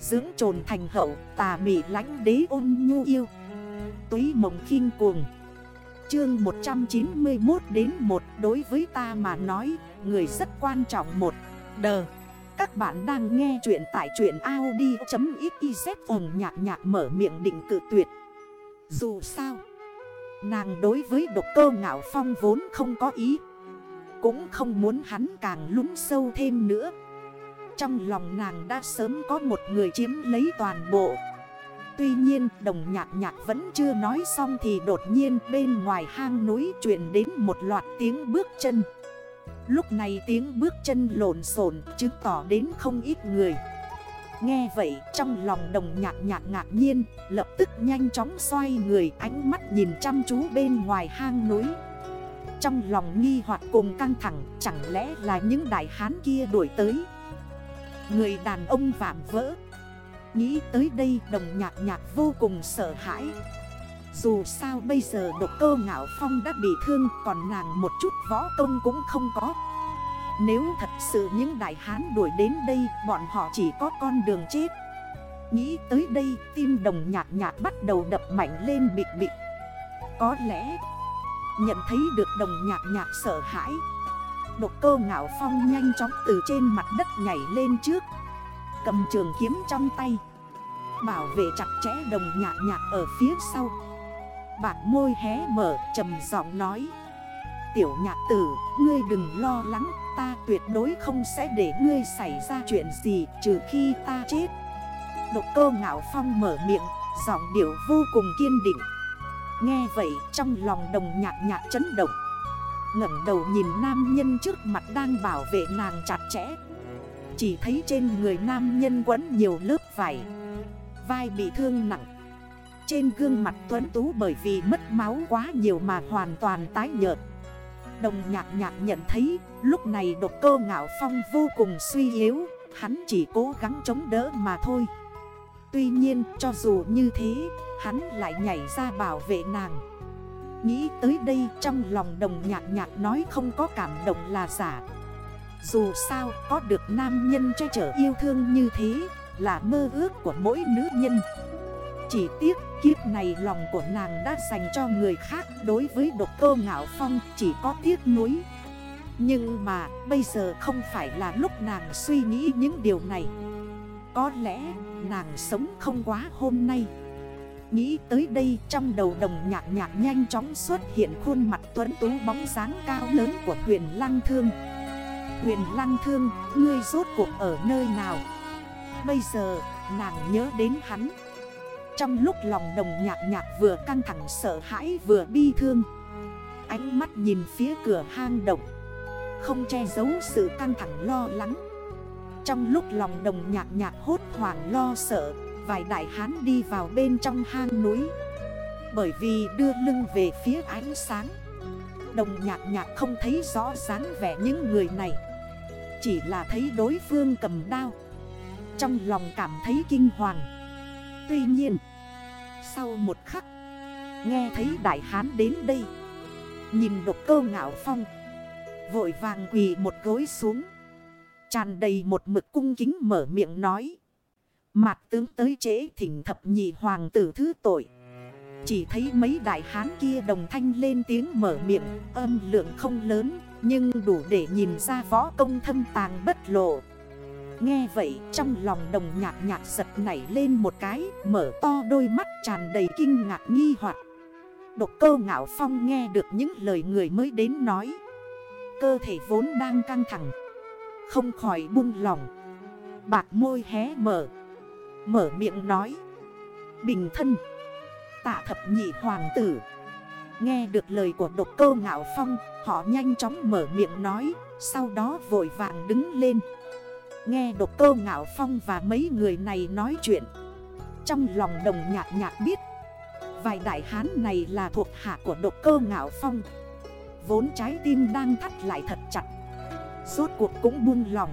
Dưỡng trồn thành hậu, tà mị lánh đế ôn nhu yêu. Túy mộng khinh cuồng. Chương 191 đến 1 Đối với ta mà nói, Người rất quan trọng một. Đờ Các bạn đang nghe chuyện tại chuyện Audi.xyz Ổn nhạc nhạc mở miệng định cự tuyệt. Dù sao, Nàng đối với độc cơ ngạo phong vốn không có ý, Cũng không muốn hắn càng lún sâu thêm nữa. Trong lòng nàng đã sớm có một người chiếm lấy toàn bộ. Tuy nhiên, đồng nhạc nhạc vẫn chưa nói xong thì đột nhiên bên ngoài hang núi truyền đến một loạt tiếng bước chân. Lúc này tiếng bước chân lộn xộn chứng tỏ đến không ít người. Nghe vậy, trong lòng đồng nhạc nhạc ngạc nhiên, Lập tức nhanh chóng xoay người, ánh mắt nhìn chăm chú bên ngoài hang núi. Trong lòng nghi hoặc cùng căng thẳng, Chẳng lẽ là những đại hán kia đuổi tới? Người đàn ông vạm vỡ. Nghĩ tới đây đồng nhạc nhạc vô cùng sợ hãi. Dù sao bây giờ độc cơ ngạo phong đã bị thương, Còn nàng một chút võ công cũng không có. Nếu thật sự những đại hán đuổi đến đây, Bọn họ chỉ có con đường chết. Nghĩ tới đây, tim đồng nhạc nhạc bắt đầu đập mạnh lên bịch bịch Có lẽ, Nhận thấy được đồng nhạc nhạc sợ hãi Độc cơ ngạo phong nhanh chóng từ trên mặt đất nhảy lên trước. Cầm trường kiếm trong tay. Bảo vệ chặt chẽ đồng nhạc nhạc ở phía sau. Bạn môi hé mở trầm giọng nói. Tiểu nhạc tử, ngươi đừng lo lắng Ta tuyệt đối không sẽ để ngươi xảy ra chuyện gì trừ khi ta chết. Độc cơ ngạo phong mở miệng Giọng điệu vô cùng kiên định. Nghe vậy trong lòng đồng nhạc nhạc chấn động ngẩng đầu nhìn nam nhân trước mặt đang bảo vệ nàng chặt chẽ. Chỉ thấy trên người nam nhân quấn nhiều lớp vải, Vai bị thương nặng. Trên gương mặt tuấn tú bởi vì mất máu quá nhiều mà hoàn toàn tái nhợt. Đồng nhạc nhạc nhận thấy, lúc này độc cơ ngạo phong vô cùng suy yếu, Hắn chỉ cố gắng chống đỡ mà thôi. Tuy nhiên, cho dù như thế, Hắn lại nhảy ra bảo vệ nàng. Nghĩ tới đây trong lòng đồng nhạc nhạc nói không có cảm động là giả. Dù sao, có được nam nhân che chở yêu thương như thế Là mơ ước của mỗi nữ nhân. Chỉ tiếc kiếp này lòng của nàng đã dành cho người khác Đối với độc cơ ngạo phong chỉ có tiếc nuối. Nhưng mà bây giờ không phải là lúc nàng suy nghĩ những điều này. Có lẽ nàng sống không quá hôm nay. Nghĩ tới đây trong đầu đồng nhạc nhạc nhanh chóng xuất hiện khuôn mặt tuấn tú bóng dáng cao lớn của huyền lăng thương. Huyền lăng thương, ngươi rốt cuộc ở nơi nào? Bây giờ, nàng nhớ đến hắn. Trong lúc lòng đồng nhạc nhạc vừa căng thẳng sợ hãi vừa bi thương Ánh mắt nhìn phía cửa hang động Không che giấu sự căng thẳng lo lắng. Trong lúc lòng đồng nhạc nhạc hốt hoảng lo sợ vài đại hán đi vào bên trong hang núi. Bởi vì đưa lưng về phía ánh sáng, Đồng nhạc nhạc không thấy rõ dáng vẻ những người này. Chỉ là thấy đối phương cầm đao, Trong lòng cảm thấy kinh hoàng. Tuy nhiên, Sau một khắc, Nghe thấy đại hán đến đây, Nhìn độc cơ ngạo phong, Vội vàng quỳ một gối xuống, Tràn đầy một mực cung kính mở miệng nói. Mặt tướng tới trễ thỉnh thập nhị hoàng tử thứ tội. Chỉ thấy mấy đại hán kia đồng thanh lên tiếng mở miệng, Âm lượng không lớn, Nhưng đủ để nhìn ra võ công thâm tàng bất lộ. Nghe vậy, trong lòng đồng nhạc nhạc giật nảy lên một cái, Mở to đôi mắt tràn đầy kinh ngạc nghi hoặc. Độc cơ ngạo phong nghe được những lời người mới đến nói. Cơ thể vốn đang căng thẳng, Không khỏi buông lòng Bạc môi hé mở. Mở miệng nói. Bình thân, Tạ thập nhị hoàng tử. Nghe được lời của độc cơ ngạo phong, Họ nhanh chóng mở miệng nói, Sau đó vội vàng đứng lên. Nghe độc cơ ngạo phong và mấy người này nói chuyện, Trong lòng đồng nhạc nhạc biết, Vài đại hán này là thuộc hạ của độc cơ ngạo phong. Vốn trái tim đang thắt lại thật chặt, Rốt cuộc cũng buông lòng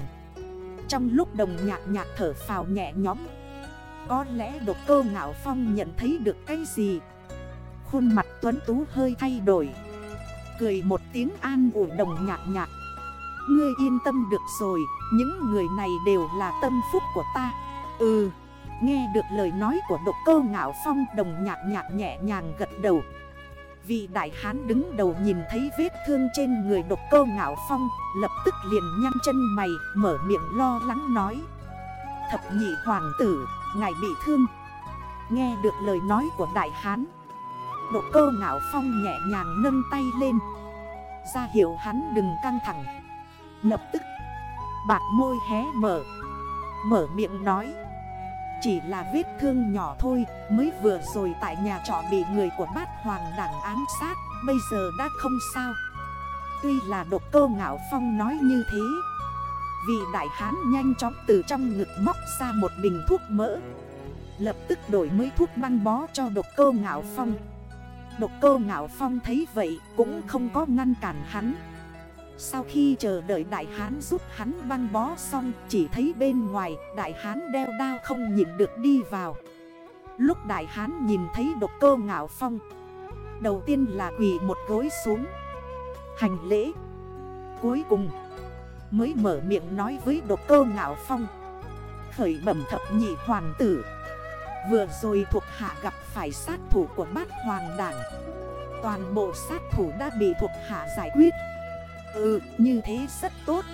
Trong lúc đồng nhạc nhạc thở phào nhẹ nhõm có lẽ độc cơ ngạo phong nhận thấy được cái gì? Khuôn mặt tuấn tú hơi thay đổi. Cười một tiếng an ủi đồng nhạc nhạc. Ngươi yên tâm được rồi, Những người này đều là tâm phúc của ta. Ừ Nghe được lời nói của độc cơ ngạo phong, đồng nhạc nhạc nhẹ nhàng gật đầu. Vị đại hán đứng đầu nhìn thấy vết thương trên người độc cơ ngạo phong, Lập tức liền nhăn chân mày, mở miệng lo lắng nói. Thập nhị hoàng tử, ngài bị thương. Nghe được lời nói của đại hán Độ cơ ngạo phong nhẹ nhàng nâng tay lên. Ra hiệu hắn đừng căng thẳng. Lập tức Bạc môi hé mở Mở miệng nói Chỉ là vết thương nhỏ thôi Mới vừa rồi tại nhà trọ bị người của bát hoàng đảng ám sát Bây giờ đã không sao. Tuy là độc cơ ngạo phong nói như thế vì đại hán nhanh chóng từ trong ngực móc ra một bình thuốc mỡ. Lập tức đổi mới thuốc băng bó cho độc cơ ngạo phong. Độc cơ ngạo phong thấy vậy cũng không có ngăn cản hắn. Sau khi chờ đợi đại hán giúp hắn băng bó xong, Chỉ thấy bên ngoài đại hán đeo đao không nhìn được đi vào. Lúc đại hán nhìn thấy độc cơ ngạo phong, Đầu tiên là quỳ một gối xuống. Hành lễ Cuối cùng Mới mở miệng nói với độc cơ ngạo phong. Khởi bẩm thập nhị hoàng tử. Vừa rồi thuộc hạ gặp phải sát thủ của bát hoàng đảng. Toàn bộ sát thủ đã bị thuộc hạ giải quyết. Ừ như thế rất tốt.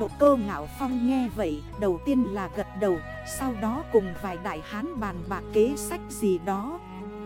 Độ cơ ngạo phong nghe vậy, Đầu tiên là gật đầu, Sau đó cùng vài đại hán bàn bạc kế sách gì đó.